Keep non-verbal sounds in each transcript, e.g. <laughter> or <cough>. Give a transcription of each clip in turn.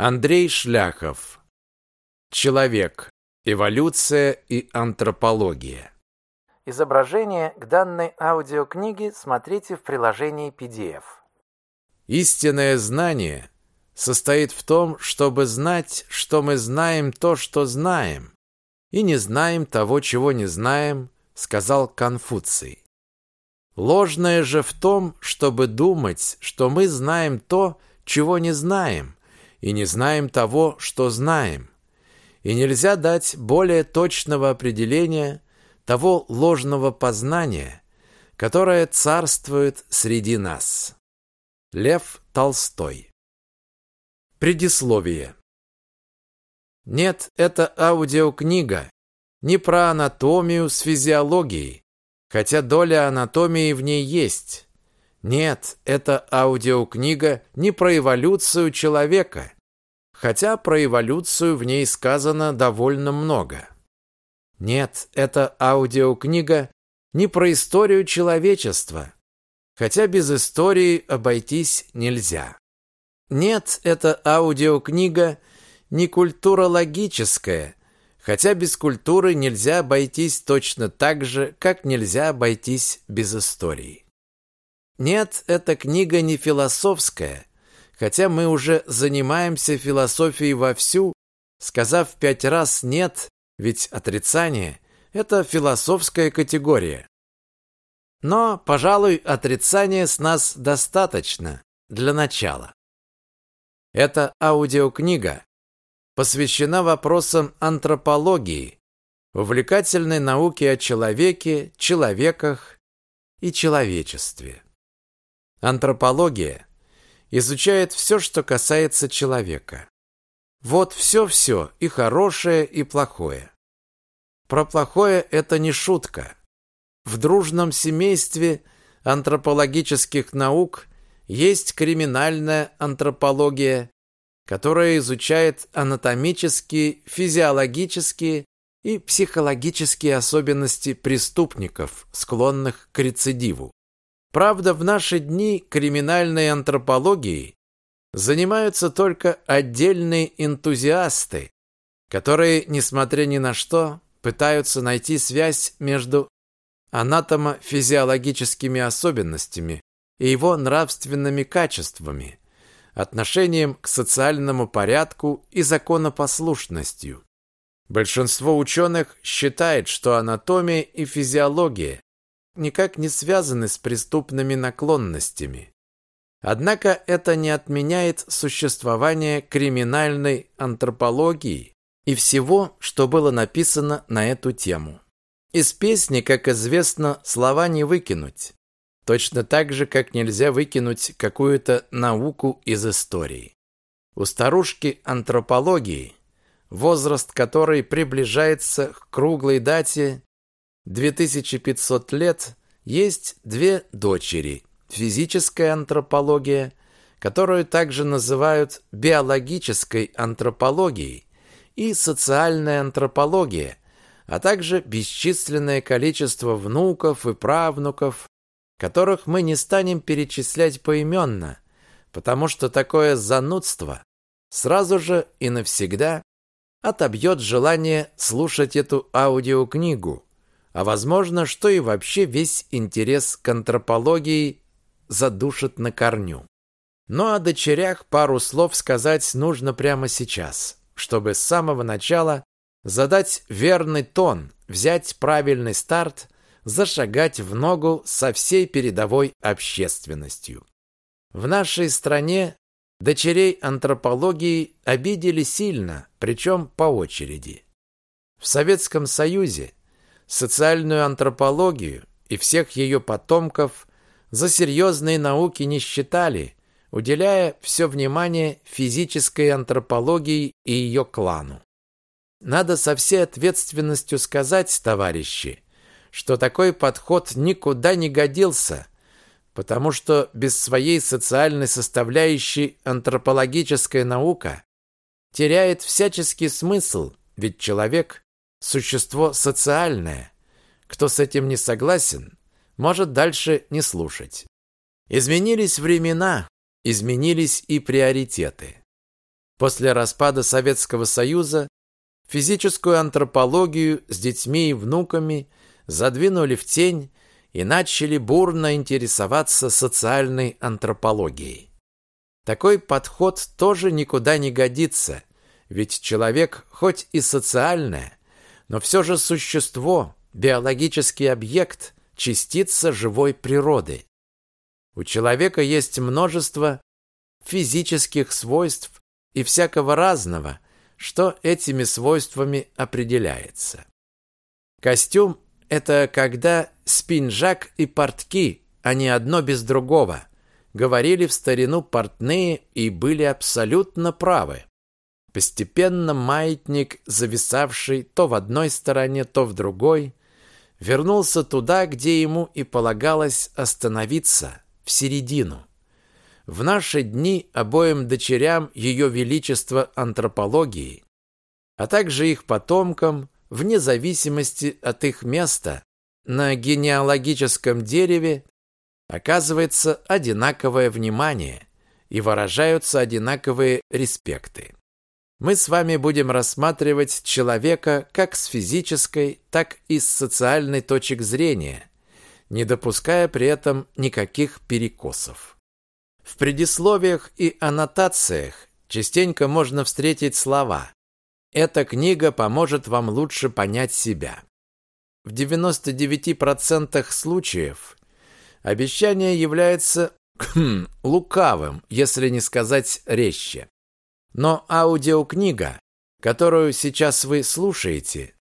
Андрей Шляхов. Человек. Эволюция и антропология. Изображение к данной аудиокниге смотрите в приложении PDF. Истинное знание состоит в том, чтобы знать, что мы знаем то, что знаем, и не знаем того, чего не знаем, сказал Конфуций. Ложное же в том, чтобы думать, что мы знаем то, чего не знаем, и не знаем того, что знаем. И нельзя дать более точного определения того ложного познания, которое царствует среди нас. Лев Толстой Предисловие Нет, это аудиокнига не про анатомию с физиологией, хотя доля анатомии в ней есть, нет, это аудиокнига не про эволюцию человека, хотя про эволюцию в ней сказано довольно много. Нет, это аудиокнига не про историю человечества, хотя без истории обойтись нельзя. Нет, это аудиокнига не культурологическая, хотя без культуры нельзя обойтись точно так же, как нельзя обойтись без истории. Нет, эта книга не философская, хотя мы уже занимаемся философией вовсю, сказав пять раз «нет», ведь отрицание – это философская категория. Но, пожалуй, отрицания с нас достаточно для начала. Эта аудиокнига посвящена вопросам антропологии, увлекательной науке о человеке, человеках и человечестве. Антропология изучает все, что касается человека. Вот все-все, и хорошее, и плохое. Про плохое это не шутка. В дружном семействе антропологических наук есть криминальная антропология, которая изучает анатомические, физиологические и психологические особенности преступников, склонных к рецидиву. Правда, в наши дни криминальной антропологией занимаются только отдельные энтузиасты, которые, несмотря ни на что, пытаются найти связь между анатомо-физиологическими особенностями и его нравственными качествами, отношением к социальному порядку и законопослушностью. Большинство ученых считает, что анатомия и физиология никак не связаны с преступными наклонностями. Однако это не отменяет существование криминальной антропологии и всего, что было написано на эту тему. Из песни, как известно, слова не выкинуть. Точно так же, как нельзя выкинуть какую-то науку из истории. У старушки антропологии, возраст которой приближается к круглой дате 2500 лет есть две дочери. Физическая антропология, которую также называют биологической антропологией, и социальная антропология, а также бесчисленное количество внуков и правнуков, которых мы не станем перечислять поименно, потому что такое занудство сразу же и навсегда отобьет желание слушать эту аудиокнигу, а возможно, что и вообще весь интерес к антропологии задушит на корню. Но о дочерях пару слов сказать нужно прямо сейчас, чтобы с самого начала задать верный тон, взять правильный старт, зашагать в ногу со всей передовой общественностью. В нашей стране дочерей антропологии обидели сильно, причем по очереди. В Советском Союзе социальную антропологию и всех ее потомков за серьезные науки не считали, уделяя все внимание физической антропологии и ее клану. Надо со всей ответственностью сказать, товарищи, что такой подход никуда не годился, потому что без своей социальной составляющей антропологическая наука теряет всяческий смысл, ведь человек Существо социальное. Кто с этим не согласен, может дальше не слушать. Изменились времена, изменились и приоритеты. После распада Советского Союза физическую антропологию с детьми и внуками задвинули в тень и начали бурно интересоваться социальной антропологией. Такой подход тоже никуда не годится, ведь человек хоть и социальное, но все же существо, биологический объект, частица живой природы. У человека есть множество физических свойств и всякого разного, что этими свойствами определяется. Костюм – это когда спинжак и портки, а не одно без другого, говорили в старину портные и были абсолютно правы. Постепенно маятник, зависавший то в одной стороне, то в другой, вернулся туда, где ему и полагалось остановиться, в середину. В наши дни обоим дочерям Ее Величества антропологии, а также их потомкам, вне зависимости от их места, на генеалогическом дереве оказывается одинаковое внимание и выражаются одинаковые респекты. Мы с вами будем рассматривать человека как с физической, так и с социальной точек зрения, не допуская при этом никаких перекосов. В предисловиях и аннотациях частенько можно встретить слова «Эта книга поможет вам лучше понять себя». В 99% случаев обещание является <clears throat> лукавым, если не сказать резче. Но аудиокнига, которую сейчас вы слушаете,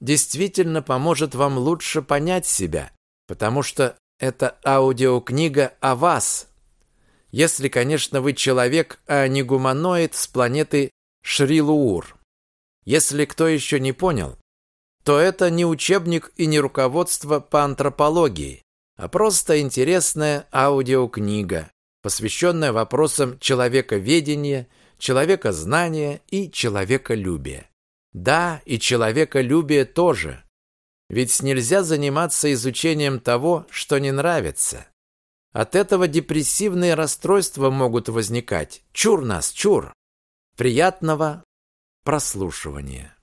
действительно поможет вам лучше понять себя, потому что это аудиокнига о вас. Если, конечно, вы человек, а не гуманоид с планеты Шрилуур. Если кто еще не понял, то это не учебник и не руководство по антропологии, а просто интересная аудиокнига, посвященная вопросам человековедения человекознание и человеколюбие. Да, и человеколюбие тоже. Ведь нельзя заниматься изучением того, что не нравится. От этого депрессивные расстройства могут возникать. Чур нас, чур! Приятного прослушивания.